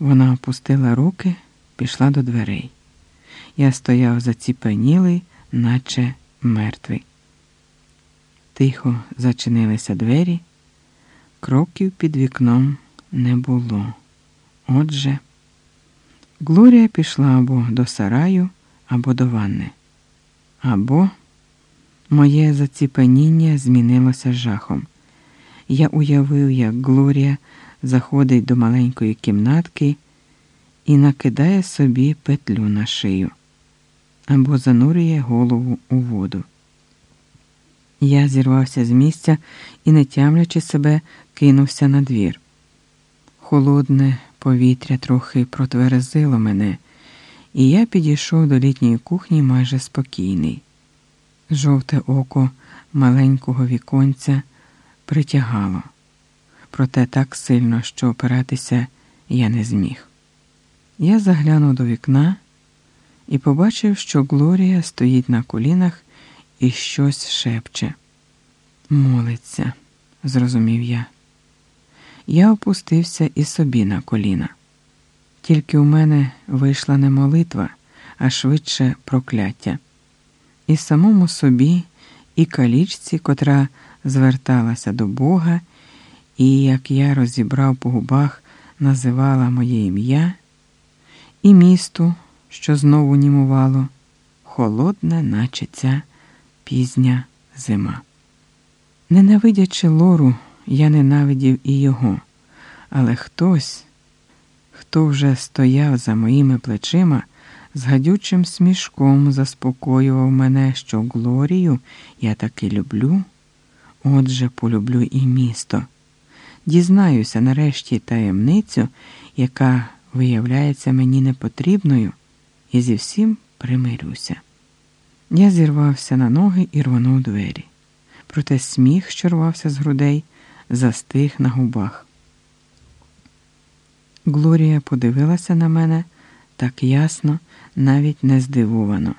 Вона опустила руки, пішла до дверей. Я стояв заціпенілий, наче мертвий. Тихо зачинилися двері, кроків під вікном не було. Отже, Глорія пішла або до сараю, або до ванни, або моє заціпеніння змінилося жахом. Я уявив, як Глорія заходить до маленької кімнатки і накидає собі петлю на шию або занурює голову у воду. Я зірвався з місця і, не тямлячи себе, кинувся на двір. Холодне повітря трохи протверезило мене, і я підійшов до літньої кухні майже спокійний. Жовте око маленького віконця притягало, проте так сильно, що опиратися я не зміг. Я заглянув до вікна і побачив, що Глорія стоїть на колінах і щось шепче. Молиться, зрозумів я. Я опустився і собі на коліна. Тільки у мене вийшла не молитва, а швидше прокляття. І самому собі, і калічці, котра зверталася до Бога, і, як я розібрав по губах, називала моє ім'я, і місту, що знову німувало, холодне, наче ця пізня зима. Ненавидячи лору, я ненавидів і його, але хтось, хто вже стояв за моїми плечима, з гадючим смішком заспокоював мене, що Глорію я таки люблю, отже, полюблю і місто. Дізнаюся нарешті таємницю, яка виявляється мені непотрібною, і зі всім примирюся. Я зірвався на ноги і рванув двері. Проте сміх, що рвався з грудей, застиг на губах. Глорія подивилася на мене так ясно, навіть не здивовано,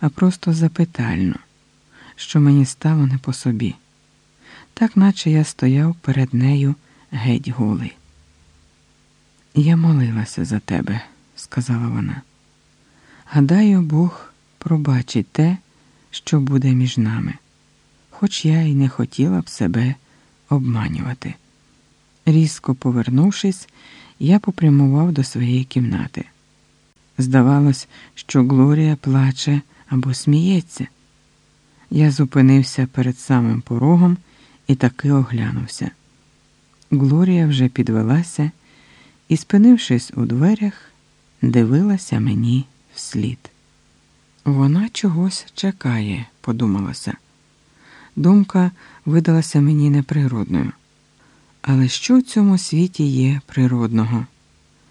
а просто запитально, що мені стало не по собі, так наче я стояв перед нею геть голий. Я молилася за тебе, сказала вона. Гадаю, Бог пробачить те, що буде між нами, хоч я й не хотіла б себе обманювати. Різко повернувшись, я попрямував до своєї кімнати. Здавалось, що Глорія плаче або сміється. Я зупинився перед самим порогом і таки оглянувся. Глорія вже підвелася і, спинившись у дверях, дивилася мені вслід. Вона чогось чекає, подумалося. Думка видалася мені неприродною. Але що в цьому світі є природного?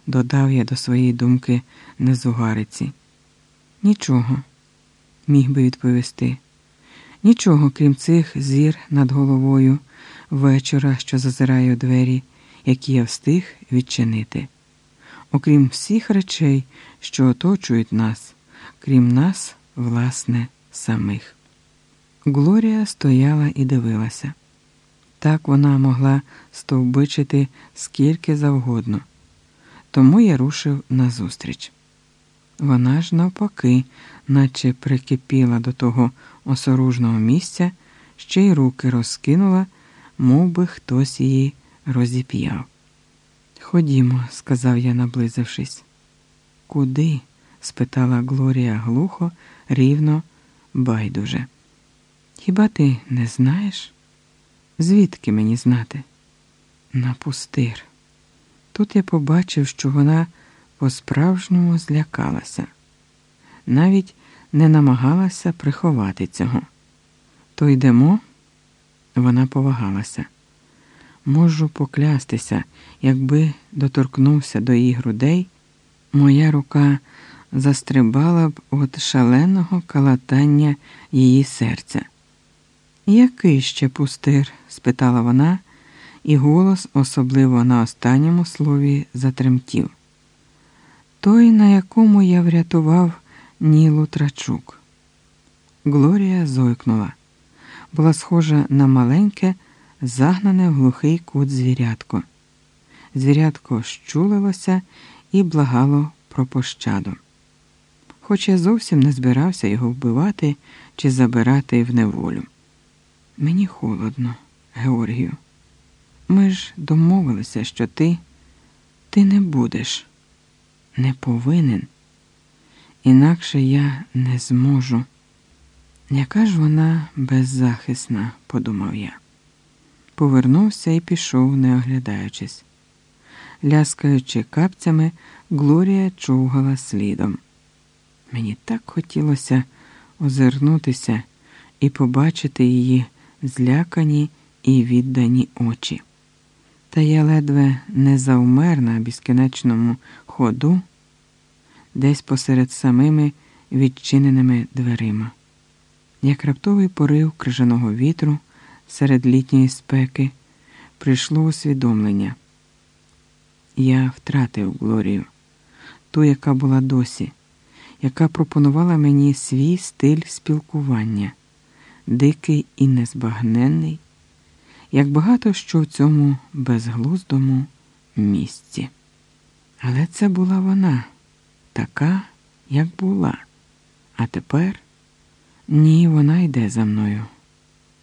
додав я до своєї думки незугариці. Нічого, міг би відповісти. Нічого, крім цих зір над головою вечора, що зазирає у двері, які я встиг відчинити. Окрім всіх речей, що оточують нас, крім нас, власне, самих. Глорія стояла і дивилася. Так вона могла стовбичити скільки завгодно. Тому я рушив назустріч. Вона ж, навпаки, наче прикипіла до того осоружного місця, ще й руки розкинула, мов би хтось її розіп'яв. Ходімо, сказав я, наблизившись. Куди? спитала Глорія глухо, рівно, байдуже. Хіба ти не знаєш? Звідки мені знати? На пустир. Тут я побачив, що вона по-справжньому злякалася, навіть не намагалася приховати цього. То йдемо, вона повагалася. Можу поклястися, якби доторкнувся до її грудей, моя рука застрибала б від шаленого калатання її серця. Який ще пустир? спитала вона, і голос, особливо на останньому слові, затремтів. Той, на якому я врятував Нілу Трачук. Глорія зойкнула, була схожа на маленьке, загнане в глухий кут звірятко. Звірятко щулилося і благало про пощаду. Хоч я зовсім не збирався його вбивати чи забирати в неволю. Мені холодно, Георгію. Ми ж домовилися, що ти, ти не будеш, не повинен. Інакше я не зможу. Яка ж вона беззахисна, подумав я. Повернувся і пішов, не оглядаючись. Ляскаючи капцями, Глорія човгала слідом. Мені так хотілося озирнутися і побачити її злякані і віддані очі. Та я ледве не завмер на безкінечному ходу, десь посеред самими відчиненими дверима. Як раптовий порив крижаного вітру серед літньої спеки прийшло усвідомлення. Я втратив Глорію, ту, яка була досі, яка пропонувала мені свій стиль спілкування, дикий і незбагненний, як багато що в цьому безглуздому місці. Але це була вона, така, як була. А тепер ні, вона йде за мною.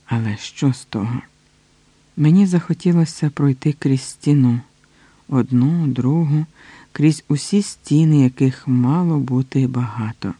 Але що з того? Мені захотілося пройти крізь стіну, одну, другу, крізь усі стіни, яких мало бути багато.